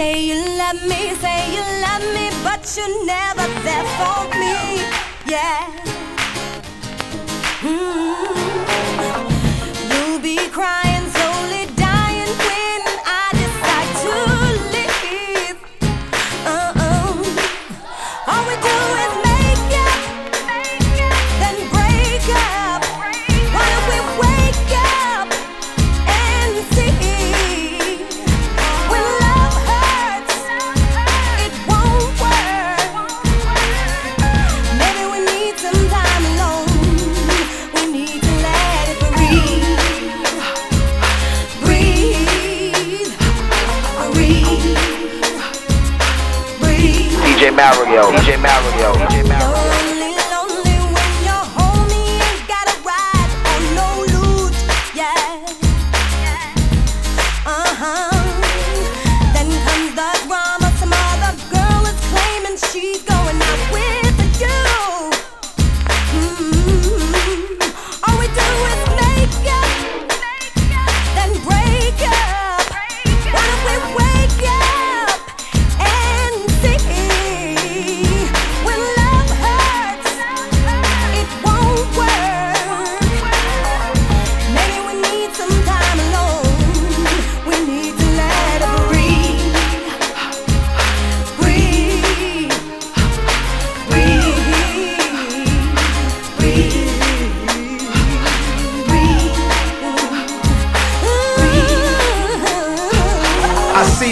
Say you love me, say you love me, but you're never there for me. Yeah. DJ Mario, DJ Mario, DJ Mario.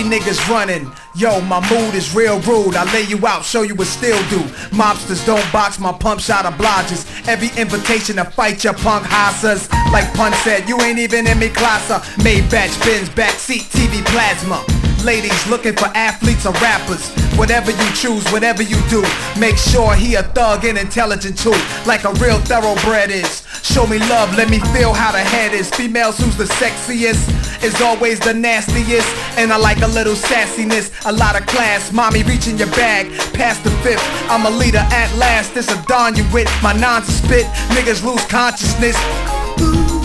Niggas running. Yo, my mood is real rude. I lay you out, show you what still do. Mobsters don't box my pump shot obliges. Every invitation to fight your punk hassas. Like Pun said, you ain't even in me classa. Uh. Maybach Benz, backseat TV plasma. Ladies looking for athletes or rappers. Whatever you choose, whatever you do, make sure he a thug and intelligent too, like a real thoroughbred is. Show me love, let me feel how the head is. Females who's the sexiest is always the nastiest, and I like a little sassiness, a lot of class. Mommy reaching your bag, past the fifth. I'm a leader at last. This a dawn you with my nonsense spit. Niggas lose consciousness. Ooh.